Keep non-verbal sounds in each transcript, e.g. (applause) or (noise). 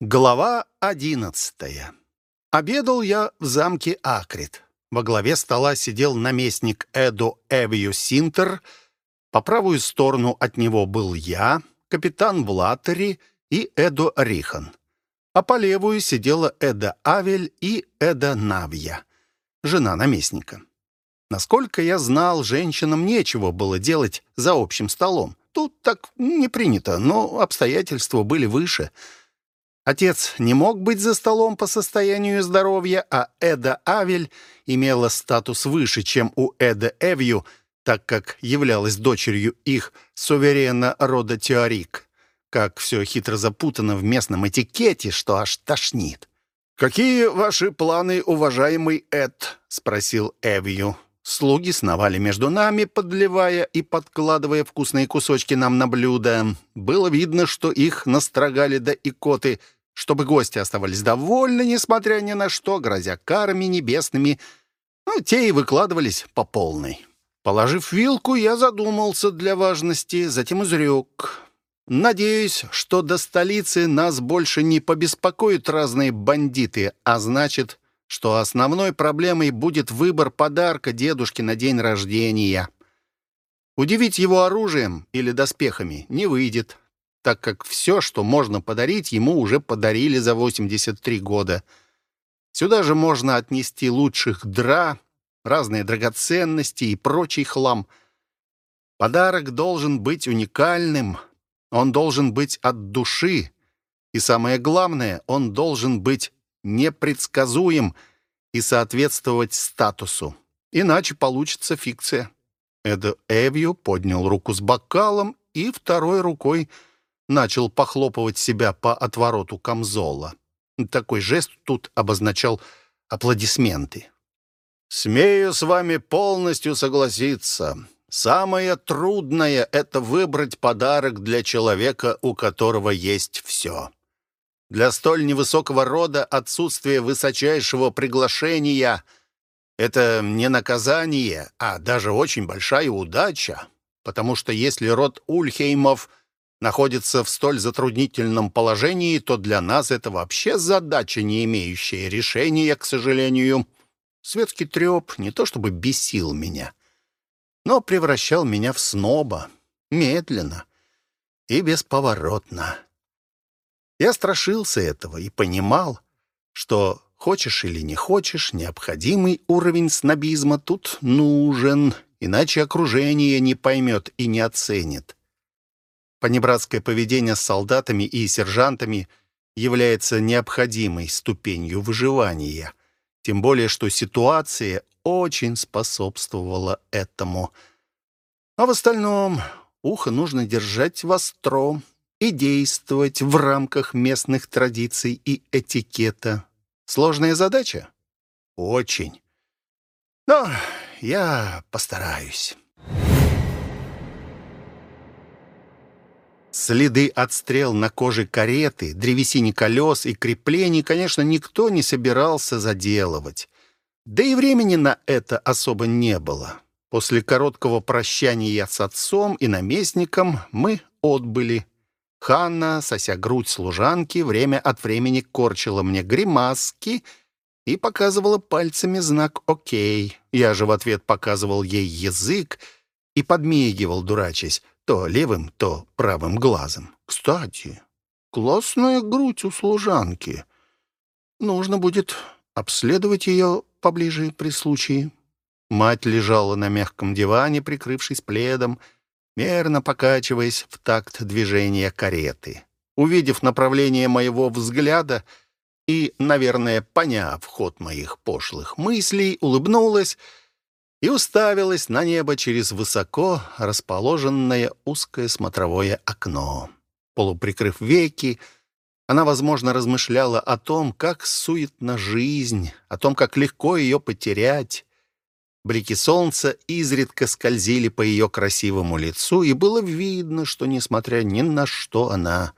Глава одиннадцатая. Обедал я в замке Акрит. Во главе стола сидел наместник Эдо Эвью Синтер. По правую сторону от него был я, капитан Влатери и Эдо Рихан. А по левую сидела Эда Авель и Эда Навья, жена наместника. Насколько я знал, женщинам нечего было делать за общим столом. Тут так не принято, но обстоятельства были выше — Отец не мог быть за столом по состоянию здоровья, а Эда Авель имела статус выше, чем у Эда Эвью, так как являлась дочерью их суверена рода Теорик. Как все хитро запутано в местном этикете, что аж тошнит. «Какие ваши планы, уважаемый Эд?» — спросил Эвью. Слуги сновали между нами, подливая и подкладывая вкусные кусочки нам на блюдо. Было видно, что их настрогали до икоты — чтобы гости оставались довольны, несмотря ни на что, грозя карами небесными. Ну, те и выкладывались по полной. Положив вилку, я задумался для важности, затем изрек. Надеюсь, что до столицы нас больше не побеспокоят разные бандиты, а значит, что основной проблемой будет выбор подарка дедушке на день рождения. Удивить его оружием или доспехами не выйдет так как все, что можно подарить, ему уже подарили за 83 года. Сюда же можно отнести лучших дра, разные драгоценности и прочий хлам. Подарок должен быть уникальным, он должен быть от души, и самое главное, он должен быть непредсказуем и соответствовать статусу. Иначе получится фикция. Эдо Эвью поднял руку с бокалом и второй рукой начал похлопывать себя по отвороту камзола. Такой жест тут обозначал аплодисменты. «Смею с вами полностью согласиться. Самое трудное — это выбрать подарок для человека, у которого есть все. Для столь невысокого рода отсутствие высочайшего приглашения — это не наказание, а даже очень большая удача, потому что если род Ульхеймов — находится в столь затруднительном положении, то для нас это вообще задача, не имеющая решения, к сожалению. Светский треп не то чтобы бесил меня, но превращал меня в сноба, медленно и бесповоротно. Я страшился этого и понимал, что, хочешь или не хочешь, необходимый уровень снобизма тут нужен, иначе окружение не поймет и не оценит. Понебратское поведение с солдатами и сержантами является необходимой ступенью выживания. Тем более, что ситуация очень способствовала этому. А в остальном ухо нужно держать востро и действовать в рамках местных традиций и этикета. Сложная задача? Очень. Но я постараюсь. Следы от стрел на коже кареты, древесине колес и креплений, конечно, никто не собирался заделывать. Да и времени на это особо не было. После короткого прощания с отцом и наместником мы отбыли. Ханна, сося грудь служанки, время от времени корчила мне гримаски и показывала пальцами знак «Окей». Я же в ответ показывал ей язык и подмигивал, дурачась то левым, то правым глазом. Кстати, классная грудь у служанки. Нужно будет обследовать ее поближе при случае. Мать лежала на мягком диване, прикрывшись пледом, мерно покачиваясь в такт движения кареты. Увидев направление моего взгляда и, наверное, поняв ход моих пошлых мыслей, улыбнулась и уставилась на небо через высоко расположенное узкое смотровое окно. Полуприкрыв веки, она, возможно, размышляла о том, как суетна жизнь, о том, как легко ее потерять. Блики солнца изредка скользили по ее красивому лицу, и было видно, что, несмотря ни на что, она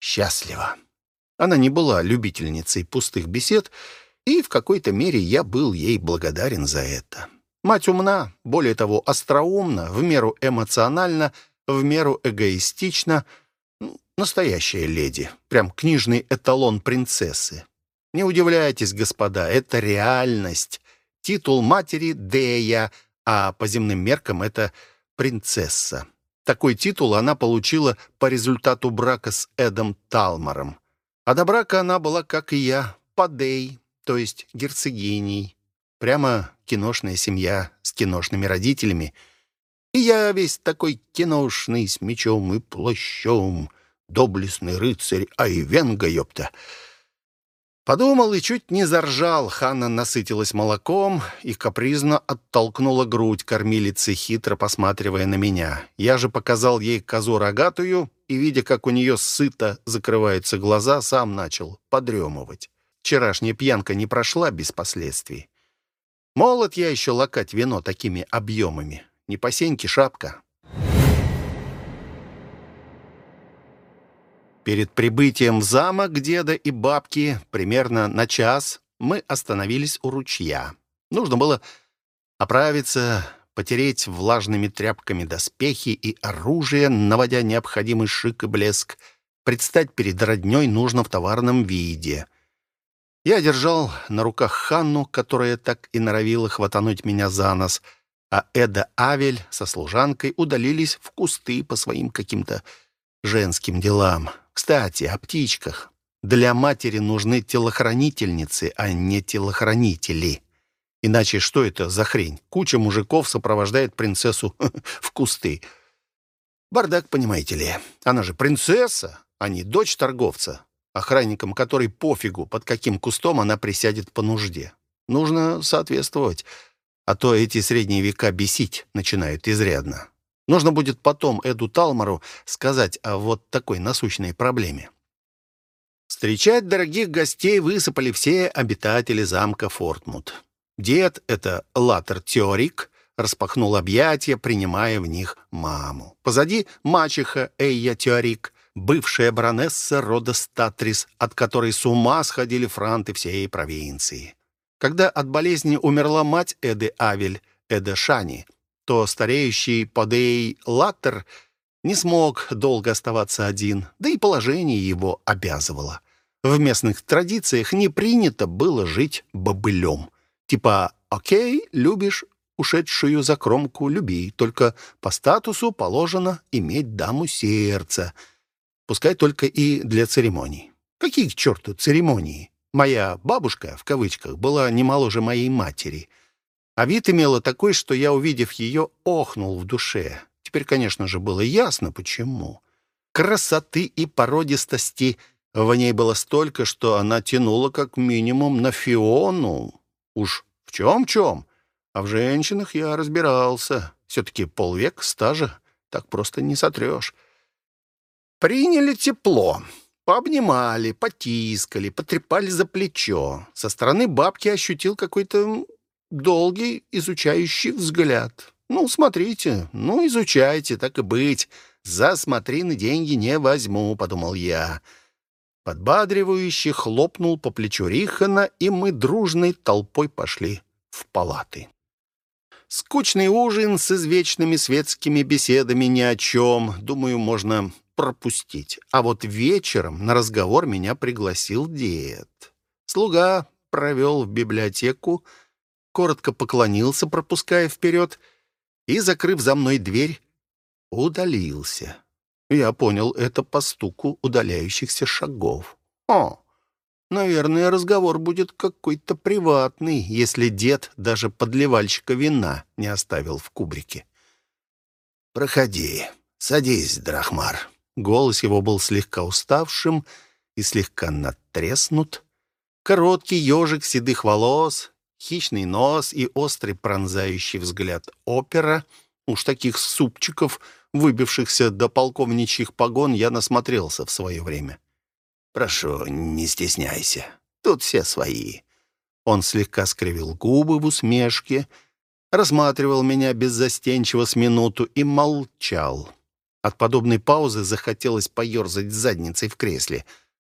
счастлива. Она не была любительницей пустых бесед, и в какой-то мере я был ей благодарен за это. Мать умна, более того, остроумна, в меру эмоциональна, в меру эгоистична. Настоящая леди. Прям книжный эталон принцессы. Не удивляйтесь, господа, это реальность. Титул матери Дея, а по земным меркам это принцесса. Такой титул она получила по результату брака с Эдом Талмором. А до брака она была, как и я, Падей, то есть герцогиней. Прямо киношная семья с киношными родителями. И я весь такой киношный, с мечом и плащом. Доблестный рыцарь Айвенга, ёпта. Подумал и чуть не заржал. Ханна насытилась молоком и капризно оттолкнула грудь кормилицы, хитро посматривая на меня. Я же показал ей козу рогатую и, видя, как у нее сыто закрываются глаза, сам начал подремывать. Вчерашняя пьянка не прошла без последствий. Молод я еще лакать вино такими объемами. Не по сеньке шапка. Перед прибытием в замок деда и бабки примерно на час мы остановились у ручья. Нужно было оправиться, потереть влажными тряпками доспехи и оружие, наводя необходимый шик и блеск. Предстать перед роднёй нужно в товарном виде. Я держал на руках Ханну, которая так и норовила хватануть меня за нос, а Эда Авель со служанкой удалились в кусты по своим каким-то женским делам. Кстати, о птичках. Для матери нужны телохранительницы, а не телохранители. Иначе что это за хрень? Куча мужиков сопровождает принцессу (laughs) в кусты. Бардак, понимаете ли. Она же принцесса, а не дочь торговца, охранником которой пофигу, под каким кустом она присядет по нужде. Нужно соответствовать, а то эти средние века бесить начинают изрядно. Нужно будет потом Эду Талмару сказать о вот такой насущной проблеме. Встречать дорогих гостей высыпали все обитатели замка Фортмут. Дед, это Латер Теорик, распахнул объятия, принимая в них маму. Позади мачеха Эйя Теорик, бывшая баронесса рода Статрис, от которой с ума сходили франты всей провинции. Когда от болезни умерла мать Эды Авель, Эда Шани, то стареющий Подей Латтер не смог долго оставаться один, да и положение его обязывало. В местных традициях не принято было жить бобылем. Типа «Окей, любишь ушедшую за кромку, люби, только по статусу положено иметь даму сердца, пускай только и для церемоний». Какие к черту церемонии? Моя «бабушка», в кавычках, была не моложе моей матери — а вид имела такой, что я, увидев ее, охнул в душе. Теперь, конечно же, было ясно, почему. Красоты и породистости в ней было столько, что она тянула как минимум на Фиону. Уж в чем-чем, а в женщинах я разбирался. Все-таки полвек стажа так просто не сотрешь. Приняли тепло. Пообнимали, потискали, потрепали за плечо. Со стороны бабки ощутил какой-то долгий изучающий взгляд. «Ну, смотрите, ну, изучайте, так и быть. За смотрины деньги не возьму», — подумал я. Подбадривающе хлопнул по плечу Рихана, и мы дружной толпой пошли в палаты. Скучный ужин с извечными светскими беседами ни о чем, думаю, можно пропустить. А вот вечером на разговор меня пригласил дед. Слуга провел в библиотеку, коротко поклонился, пропуская вперед, и, закрыв за мной дверь, удалился. Я понял это по стуку удаляющихся шагов. О, наверное, разговор будет какой-то приватный, если дед даже подливальщика вина не оставил в кубрике. «Проходи, садись, Драхмар». Голос его был слегка уставшим и слегка натреснут. Короткий ежик седых волос, хищный нос и острый пронзающий взгляд опера. Уж таких супчиков, выбившихся до полковничьих погон, я насмотрелся в свое время. «Прошу, не стесняйся. Тут все свои». Он слегка скривил губы в усмешке, рассматривал меня беззастенчиво с минуту и молчал. От подобной паузы захотелось поерзать задницей в кресле.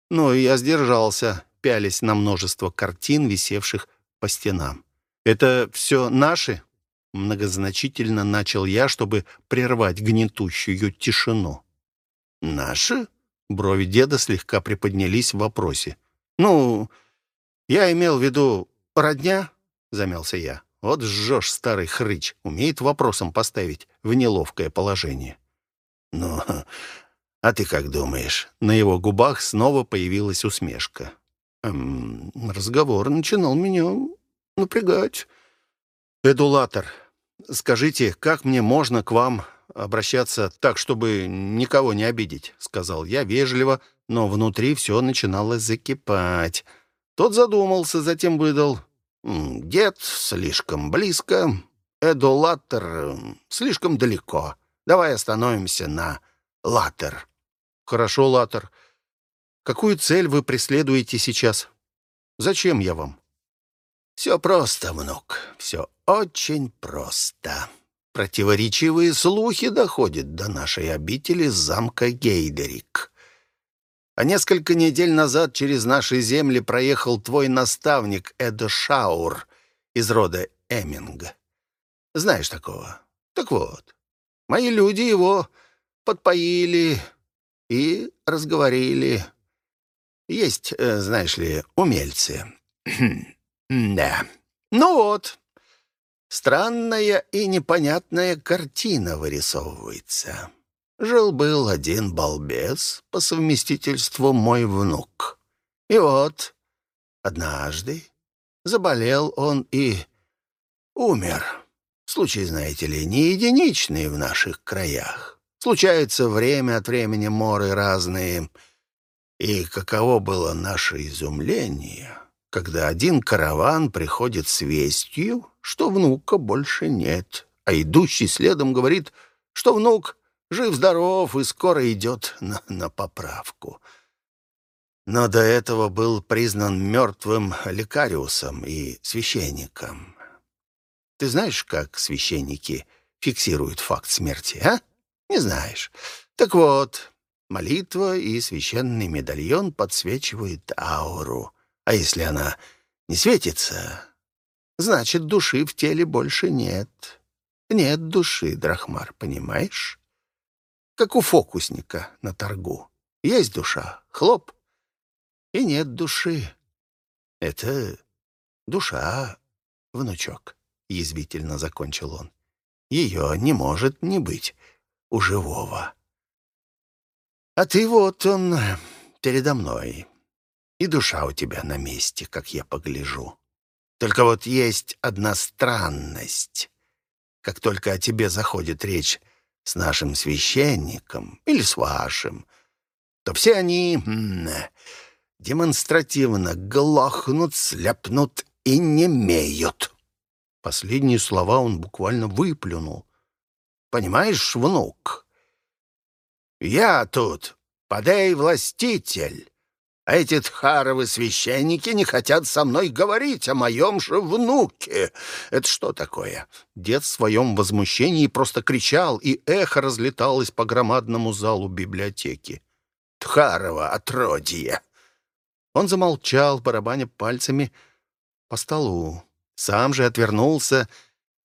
Но я сдержался, пялись на множество картин, висевших по стенам. «Это все наши?» Многозначительно начал я, чтобы прервать гнетущую тишину. «Наши?» Брови деда слегка приподнялись в вопросе. «Ну, я имел в виду родня?» — замялся я. «Вот жжешь, старый хрыч, умеет вопросом поставить в неловкое положение». «Ну, а ты как думаешь?» На его губах снова появилась усмешка. Эм, разговор начинал меня напрягать. «Эдулатор, скажите, как мне можно к вам обращаться так, чтобы никого не обидеть?» — сказал я вежливо, но внутри все начинало закипать. Тот задумался, затем выдал. «Дед слишком близко, Эдулатор слишком далеко. Давай остановимся на Латер». «Хорошо, Латер. Какую цель вы преследуете сейчас? Зачем я вам?» «Все просто, внук, все очень просто. Противоречивые слухи доходят до нашей обители замка Гейдерик. А несколько недель назад через наши земли проехал твой наставник Эдо Шаур из рода Эминга. Знаешь такого? Так вот, мои люди его подпоили и разговорили. Есть, э, знаешь ли, умельцы. (clears throat) Да. Ну вот. Странная и непонятная картина вырисовывается. Жил-был один балбес, по совместительству мой внук. И вот, однажды заболел он и умер. Случай, знаете ли, не единичный в наших краях. Случается время от времени моры разные. И каково было наше изумление, когда один караван приходит с вестью, что внука больше нет, а идущий следом говорит, что внук жив-здоров и скоро идет на, на поправку. Но до этого был признан мертвым лекариусом и священником. Ты знаешь, как священники фиксируют факт смерти, а? Не знаешь. Так вот, молитва и священный медальон подсвечивают ауру. А если она не светится, значит, души в теле больше нет. Нет души, Драхмар, понимаешь? Как у фокусника на торгу. Есть душа, хлоп, и нет души. Это душа, внучок, — язвительно закончил он. Ее не может не быть у живого. А ты вот он передо мной, и душа у тебя на месте, как я погляжу. Только вот есть одна странность. Как только о тебе заходит речь с нашим священником или с вашим, то все они демонстративно глохнут, слепнут и немеют. Последние слова он буквально выплюнул. «Понимаешь, внук, я тут подей-властитель, а эти тхаровы священники не хотят со мной говорить о моем же внуке. Это что такое?» Дед в своем возмущении просто кричал, и эхо разлеталось по громадному залу библиотеки. «Тхарова отродье!» Он замолчал, барабаня пальцами по столу. Сам же отвернулся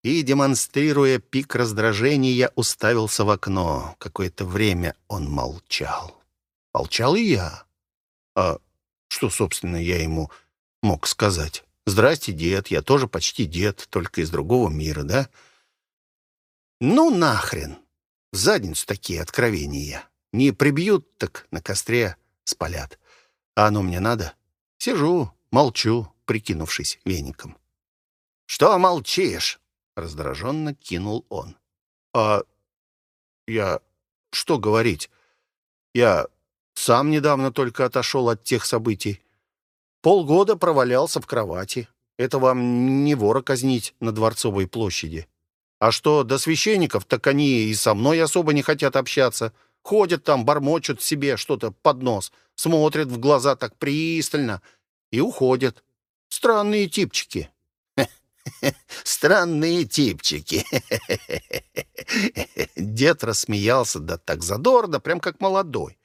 и, демонстрируя пик раздражения, уставился в окно. Какое-то время он молчал. Молчал и я. А что, собственно, я ему мог сказать? «Здрасте, дед, я тоже почти дед, только из другого мира, да?» «Ну нахрен! В задницу такие откровения. Не прибьют, так на костре спалят. А оно мне надо? Сижу, молчу, прикинувшись веником». «Что молчишь?» — раздраженно кинул он. «А я... что говорить? Я сам недавно только отошел от тех событий. Полгода провалялся в кровати. Это вам не вора казнить на Дворцовой площади. А что до священников, так они и со мной особо не хотят общаться. Ходят там, бормочут себе что-то под нос, смотрят в глаза так пристально и уходят. Странные типчики. (laughs) Странные типчики. (laughs) Дед рассмеялся, да так задорно, прям как молодой.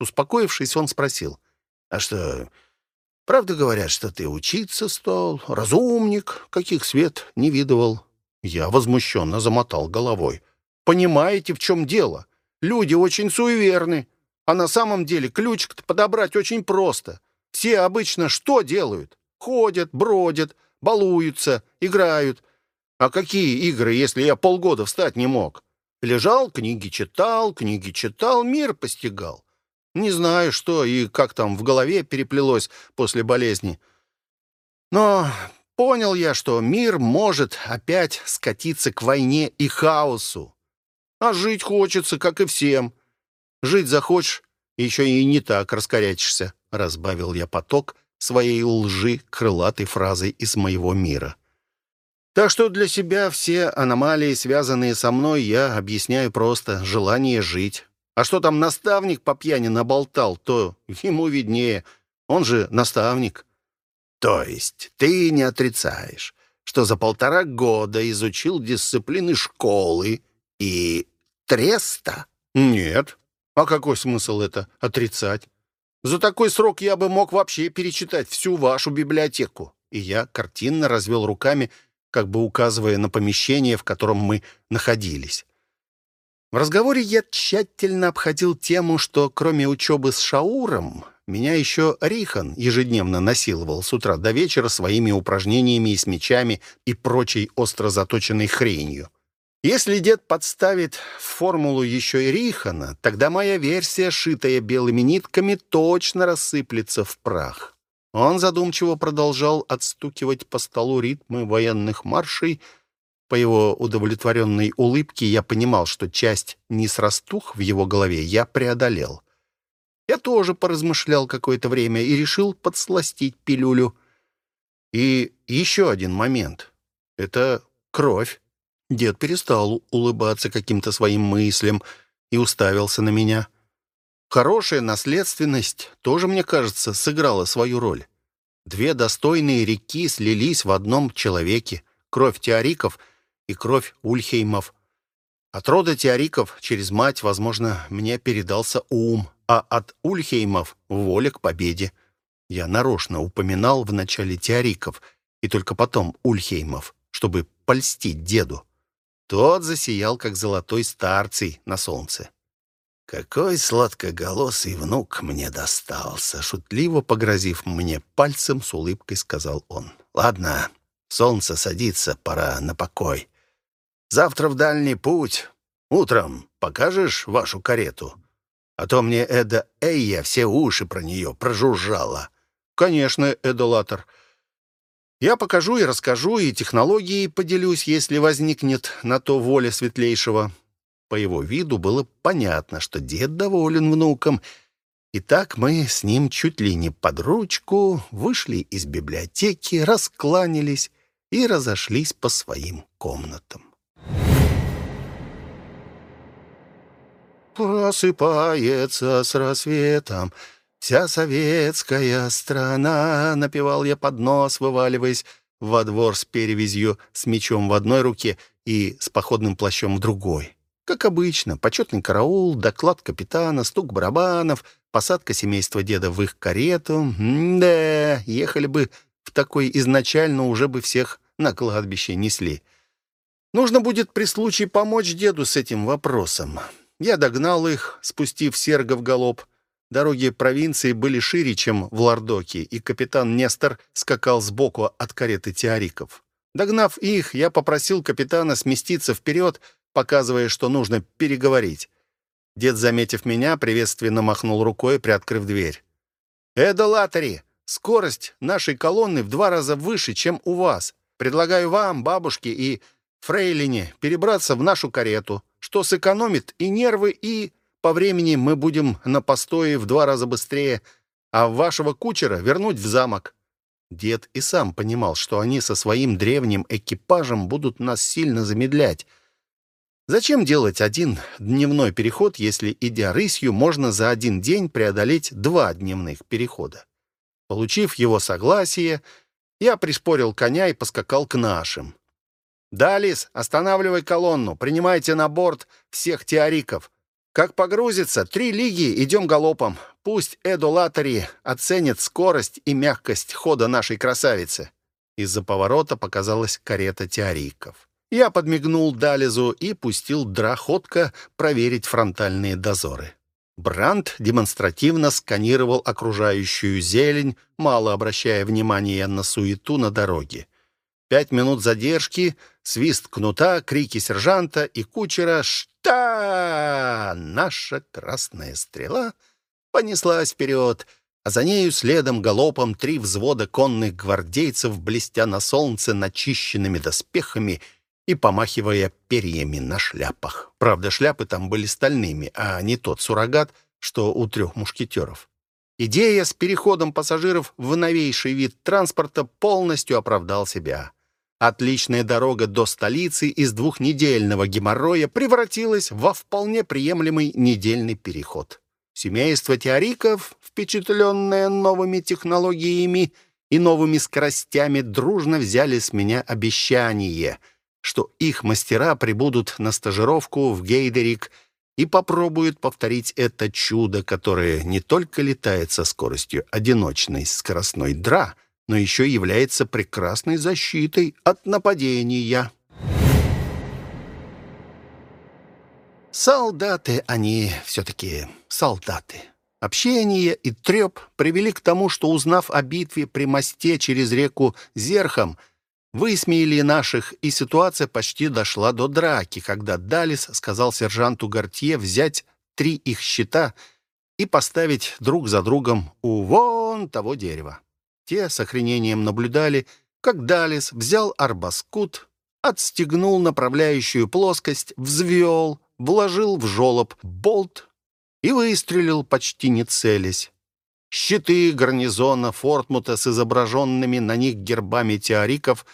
Успокоившись, он спросил, «А что, правда говорят, что ты учиться стал? Разумник, каких свет не видывал?» Я возмущенно замотал головой. «Понимаете, в чем дело? Люди очень суеверны. А на самом деле ключик подобрать очень просто. Все обычно что делают? Ходят, бродят, балуются, играют. А какие игры, если я полгода встать не мог? Лежал, книги читал, книги читал, мир постигал. Не знаю, что и как там в голове переплелось после болезни. Но понял я, что мир может опять скатиться к войне и хаосу. А жить хочется, как и всем. Жить захочешь, еще и не так раскорячишься, — разбавил я поток своей лжи крылатой фразой из моего мира. Так что для себя все аномалии, связанные со мной, я объясняю просто желание жить. А что там наставник по пьяни наболтал, то ему виднее. Он же наставник. То есть ты не отрицаешь, что за полтора года изучил дисциплины школы и треста? Нет. А какой смысл это отрицать? За такой срок я бы мог вообще перечитать всю вашу библиотеку. И я картинно развел руками, как бы указывая на помещение, в котором мы находились. В разговоре я тщательно обходил тему, что кроме учебы с Шауром, меня еще Рихан ежедневно насиловал с утра до вечера своими упражнениями и с мечами и прочей остро заточенной хренью. Если дед подставит в формулу еще и Рихана, тогда моя версия, шитая белыми нитками, точно рассыплется в прах. Он задумчиво продолжал отстукивать по столу ритмы военных маршей. По его удовлетворенной улыбке я понимал, что часть несрастух в его голове я преодолел. Я тоже поразмышлял какое-то время и решил подсластить пилюлю. И еще один момент — это кровь. Дед перестал улыбаться каким-то своим мыслям и уставился на меня. Хорошая наследственность тоже, мне кажется, сыграла свою роль. Две достойные реки слились в одном человеке. Кровь теориков и кровь ульхеймов. От рода теориков через мать, возможно, мне передался ум, а от ульхеймов — воля к победе. Я нарочно упоминал в начале теориков и только потом ульхеймов, чтобы польстить деду. Тот засиял, как золотой старцей на солнце. «Какой сладкоголосый внук мне достался!» Шутливо погрозив мне пальцем, с улыбкой сказал он. «Ладно, солнце садится, пора на покой. Завтра в дальний путь. Утром покажешь вашу карету? А то мне Эда Эйя все уши про нее прожужжала». «Конечно, Эдолатор. Я покажу и расскажу, и технологии поделюсь, если возникнет на то воля светлейшего». По его виду было понятно, что дед доволен внуком. И так мы с ним чуть ли не под ручку вышли из библиотеки, раскланялись и разошлись по своим комнатам. «Просыпается с рассветом», «Вся советская страна», — напевал я под нос, вываливаясь во двор с перевязью, с мечом в одной руке и с походным плащом в другой. Как обычно, почетный караул, доклад капитана, стук барабанов, посадка семейства деда в их карету. М да, ехали бы в такой изначально, уже бы всех на кладбище несли. Нужно будет при случае помочь деду с этим вопросом. Я догнал их, спустив серго в галоп. Дороги провинции были шире, чем в Лардоке, и капитан Нестор скакал сбоку от кареты теориков. Догнав их, я попросил капитана сместиться вперед, показывая, что нужно переговорить. Дед, заметив меня, приветственно махнул рукой, приоткрыв дверь. «Эда Латари, скорость нашей колонны в два раза выше, чем у вас. Предлагаю вам, бабушке и фрейлине, перебраться в нашу карету, что сэкономит и нервы, и по времени мы будем на постое в два раза быстрее, а вашего кучера вернуть в замок». Дед и сам понимал, что они со своим древним экипажем будут нас сильно замедлять. Зачем делать один дневной переход, если, идя рысью, можно за один день преодолеть два дневных перехода? Получив его согласие, я приспорил коня и поскакал к нашим. «Далис, останавливай колонну, принимайте на борт всех теориков. Как погрузится, три лиги, идем галопом. Пусть Эдолатори оценит скорость и мягкость хода нашей красавицы». Из-за поворота показалась карета теориков. Я подмигнул Дализу и пустил драходка проверить фронтальные дозоры. Бранд демонстративно сканировал окружающую зелень, мало обращая внимания на суету на дороге. Пять минут задержки, свист кнута, крики сержанта и кучера «Шта!» Наша красная стрела понеслась вперед, а за нею следом галопом три взвода конных гвардейцев, блестя на солнце начищенными доспехами и помахивая перьями на шляпах. Правда, шляпы там были стальными, а не тот суррогат, что у трех мушкетеров. Идея с переходом пассажиров в новейший вид транспорта полностью оправдал себя. Отличная дорога до столицы из двухнедельного геморроя превратилась во вполне приемлемый недельный переход. Семейство теориков, впечатленное новыми технологиями и новыми скоростями, дружно взяли с меня обещание — что их мастера прибудут на стажировку в Гейдерик и попробуют повторить это чудо, которое не только летает со скоростью одиночной скоростной дра, но еще является прекрасной защитой от нападения. Солдаты они все-таки солдаты. Общение и треп привели к тому, что, узнав о битве при мосте через реку Зерхом, Высмеяли наших, и ситуация почти дошла до драки, когда Далис сказал сержанту Гортье взять три их щита и поставить друг за другом у вон того дерева. Те с охренением наблюдали, как Далис взял арбаскут, отстегнул направляющую плоскость, взвел, вложил в жолоб болт и выстрелил, почти не целясь. Щиты гарнизона Фортмута с изображенными на них гербами теориков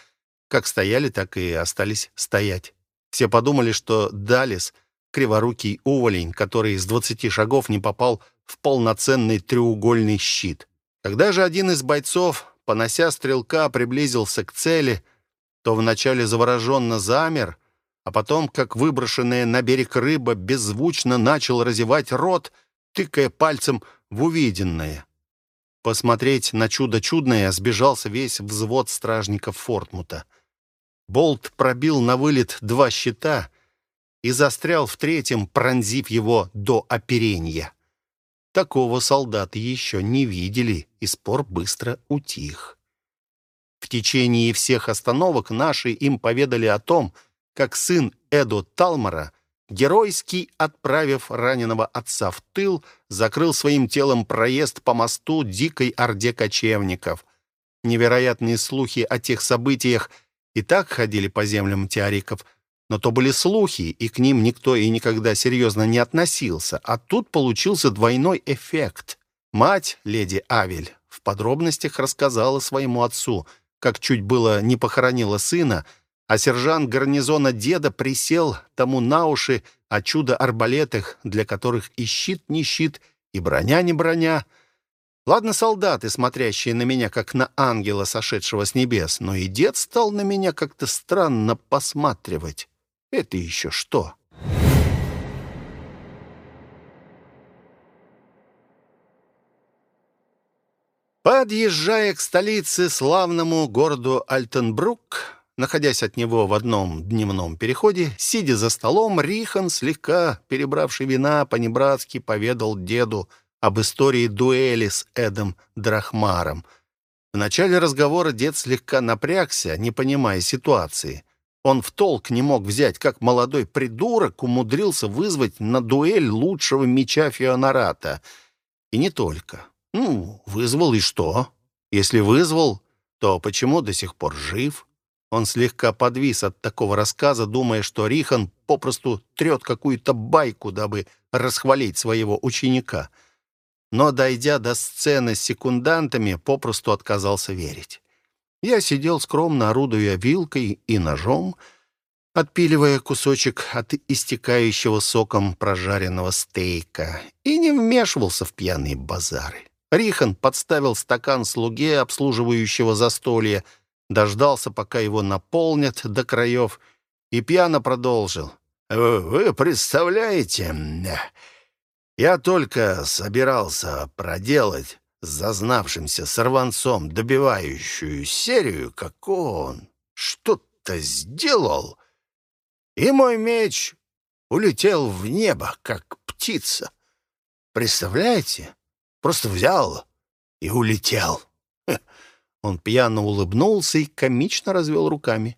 как стояли, так и остались стоять. Все подумали, что Далис — криворукий уволень, который из двадцати шагов не попал в полноценный треугольный щит. Когда же один из бойцов, понося стрелка, приблизился к цели, то вначале завороженно замер, а потом, как выброшенная на берег рыба, беззвучно начал разевать рот, тыкая пальцем в увиденное. Посмотреть на чудо чудное сбежался весь взвод стражников Фортмута. Болт пробил на вылет два щита и застрял в третьем, пронзив его до оперения. Такого солдаты еще не видели, и спор быстро утих. В течение всех остановок наши им поведали о том, как сын Эдо Талмара — геройский, отправив раненого отца в тыл, закрыл своим телом проезд по мосту дикой орде кочевников. Невероятные слухи о тех событиях и так ходили по землям теориков, но то были слухи, и к ним никто и никогда серьезно не относился, а тут получился двойной эффект. Мать, леди Авель, в подробностях рассказала своему отцу, как чуть было не похоронила сына, а сержант гарнизона деда присел тому на уши о чудо-арбалетах, для которых и щит не щит, и броня не броня. Ладно, солдаты, смотрящие на меня, как на ангела, сошедшего с небес, но и дед стал на меня как-то странно посматривать. Это еще что? Подъезжая к столице, славному городу Альтенбрук, Находясь от него в одном дневном переходе, сидя за столом, Рихан, слегка перебравший вина, по-небратски поведал деду об истории дуэли с Эдом Драхмаром. В начале разговора дед слегка напрягся, не понимая ситуации. Он в толк не мог взять, как молодой придурок умудрился вызвать на дуэль лучшего меча Фионарата. И не только. Ну, вызвал и что? Если вызвал, то почему до сих пор жив? Он слегка подвис от такого рассказа, думая, что Рихан попросту трет какую-то байку, дабы расхвалить своего ученика. Но, дойдя до сцены с секундантами, попросту отказался верить. Я сидел скромно, орудуя вилкой и ножом, отпиливая кусочек от истекающего соком прожаренного стейка, и не вмешивался в пьяные базары. Рихан подставил стакан слуге, обслуживающего застолье, дождался, пока его наполнят до краев, и пьяно продолжил. «Вы представляете, я только собирался проделать зазнавшимся сорванцом добивающую серию, как он что-то сделал, и мой меч улетел в небо, как птица. Представляете? Просто взял и улетел. Он пьяно улыбнулся и комично развел руками.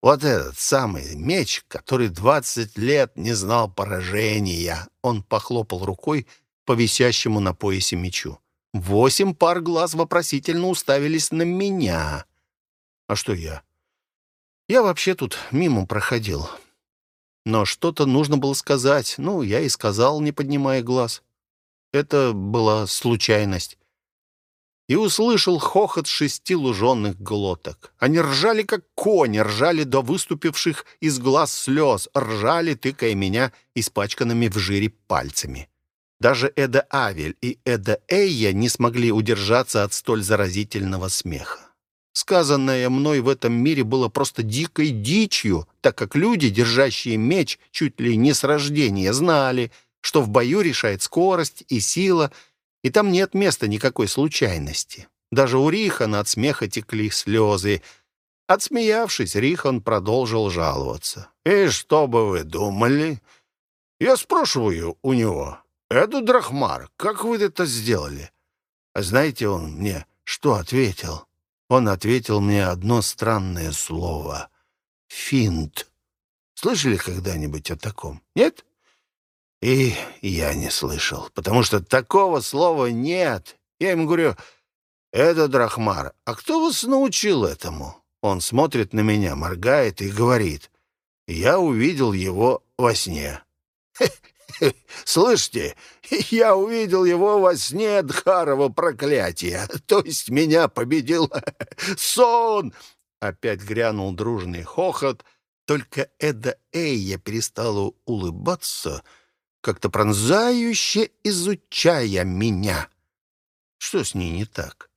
Вот этот самый меч, который двадцать лет не знал поражения. Он похлопал рукой по висящему на поясе мечу. Восемь пар глаз вопросительно уставились на меня. А что я? Я вообще тут мимо проходил. Но что-то нужно было сказать. Ну, я и сказал, не поднимая глаз. Это была случайность и услышал хохот шести луженных глоток. Они ржали, как кони, ржали до выступивших из глаз слез, ржали, тыкая меня испачканными в жире пальцами. Даже Эда Авель и Эда Эйя не смогли удержаться от столь заразительного смеха. Сказанное мной в этом мире было просто дикой дичью, так как люди, держащие меч чуть ли не с рождения, знали, что в бою решает скорость и сила — и там нет места никакой случайности. Даже у Рихана от смеха текли слезы. Отсмеявшись, Riхан продолжил жаловаться. «И что бы вы думали? Я спрашиваю у него, «Эду Драхмар, как вы это сделали?» А знаете, он мне что ответил? Он ответил мне одно странное слово — «финт». Слышали когда-нибудь о таком? Нет? И я не слышал, потому что такого слова нет. Я ему говорю, «Это Драхмар, а кто вас научил этому?» Он смотрит на меня, моргает и говорит, «Я увидел его во сне». (laughs) Слышите, я увидел его во сне Дхарова проклятия, то есть меня победил (laughs) сон. Опять грянул дружный хохот, только Эда Эйя перестала улыбаться — как-то пронзающе изучая меня. Что с ней не так?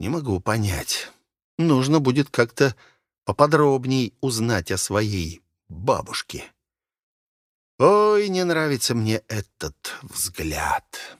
Не могу понять. Нужно будет как-то поподробней узнать о своей бабушке. Ой, не нравится мне этот взгляд.